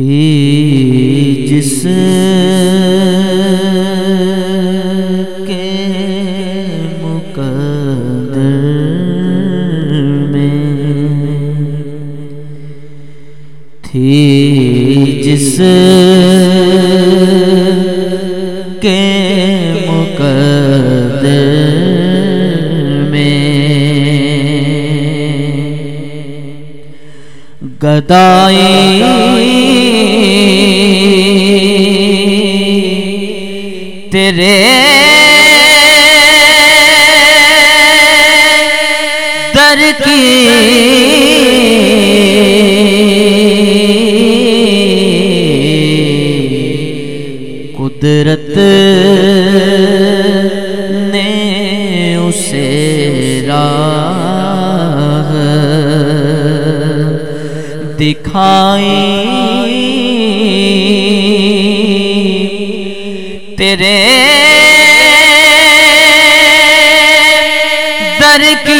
تھی جس کے مقدر میں تھی جس کے مقدر میں گدائی تیرے۔ در کی قدرت نے اسے راہ دکھائی۔ تیرے در کی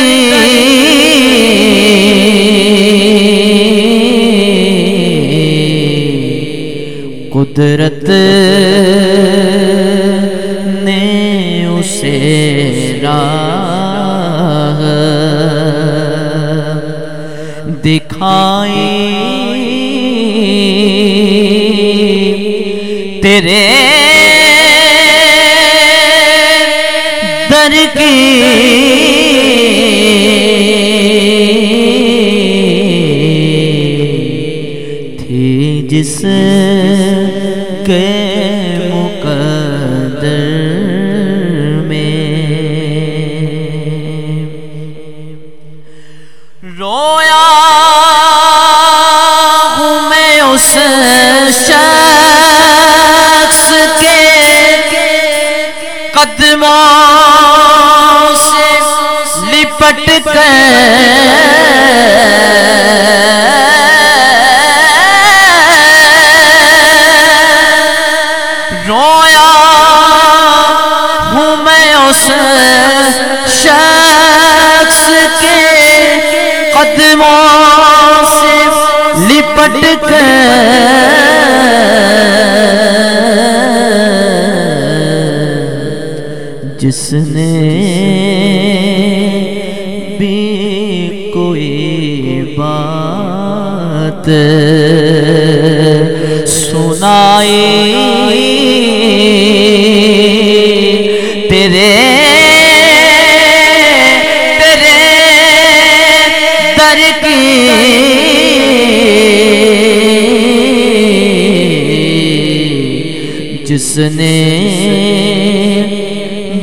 قدرت نے اسے راہ دکھائی۔ تیرے جس کے مقدر میں رویا ہوں میں اس شخص کے قدموں سے لپٹ کر لپٹ کر جس نے بھی کوئی بات سنائی نے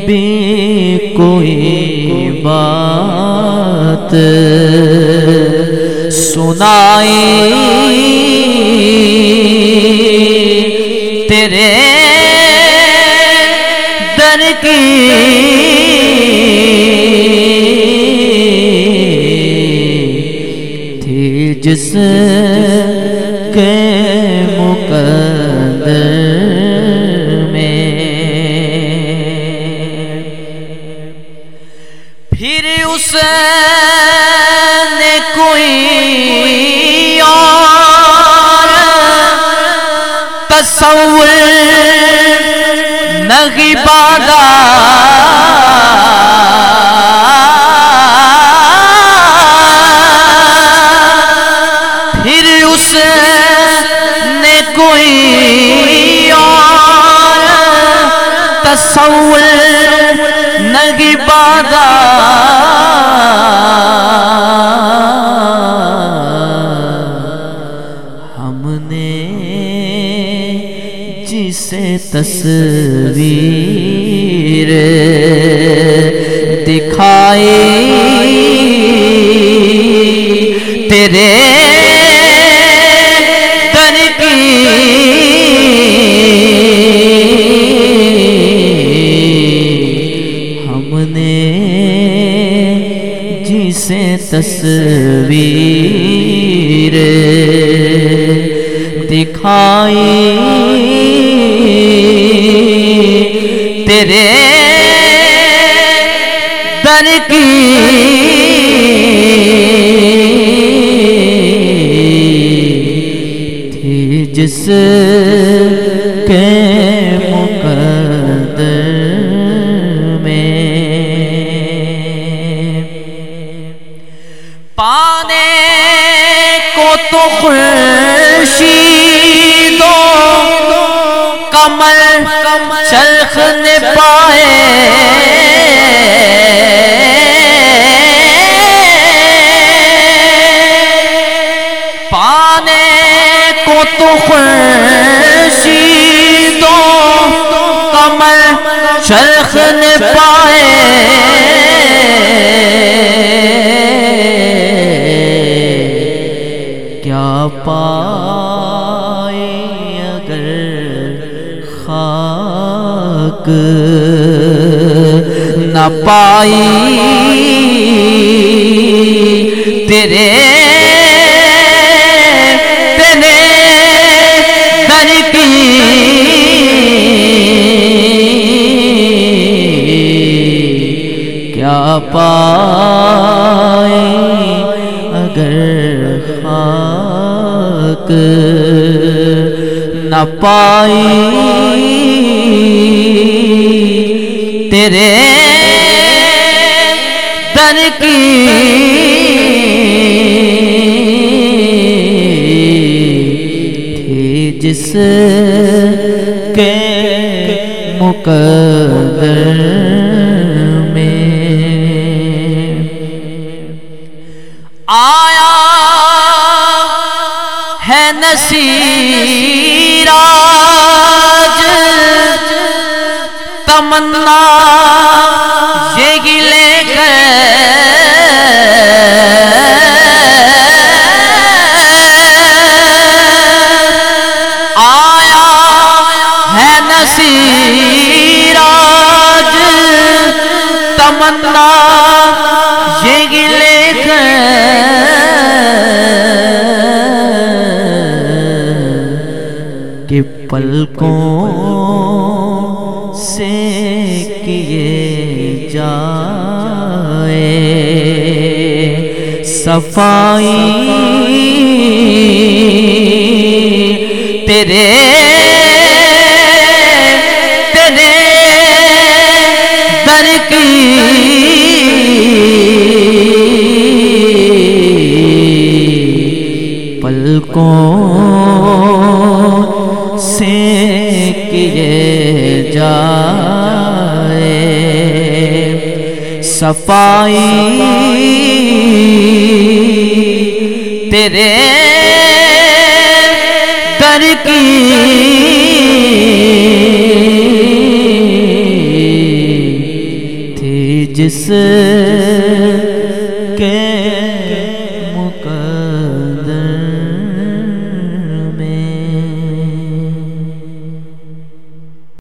بھی کوئی بات سنائی تیرے در کی تھی جس نہیں بادا پھر اس نے کوئی اور تصور نہیں بادا تصویر دکھائی تیرے در کی ہم نے جسے تصویر دکھائی در کی۔ تھی جس کے مقدر میں پانے کو تو خوشی دو۔ کمل چرخ نے پائے چرخ نے پائے کیا پائے اگر خاک نہ پائی تیرے تیرے کیا پائے اگر خاک نہ پائی تیرے در کی تھی جس کے مقدر ہے تمنا یہ گلے آیا ہے نصیر تمنا کہ پلکوں سے کیے جائے۔ صفائی تیرے تیرے در کی پلکوں کیے جائے۔ صفائی تیرے در کی تھی جس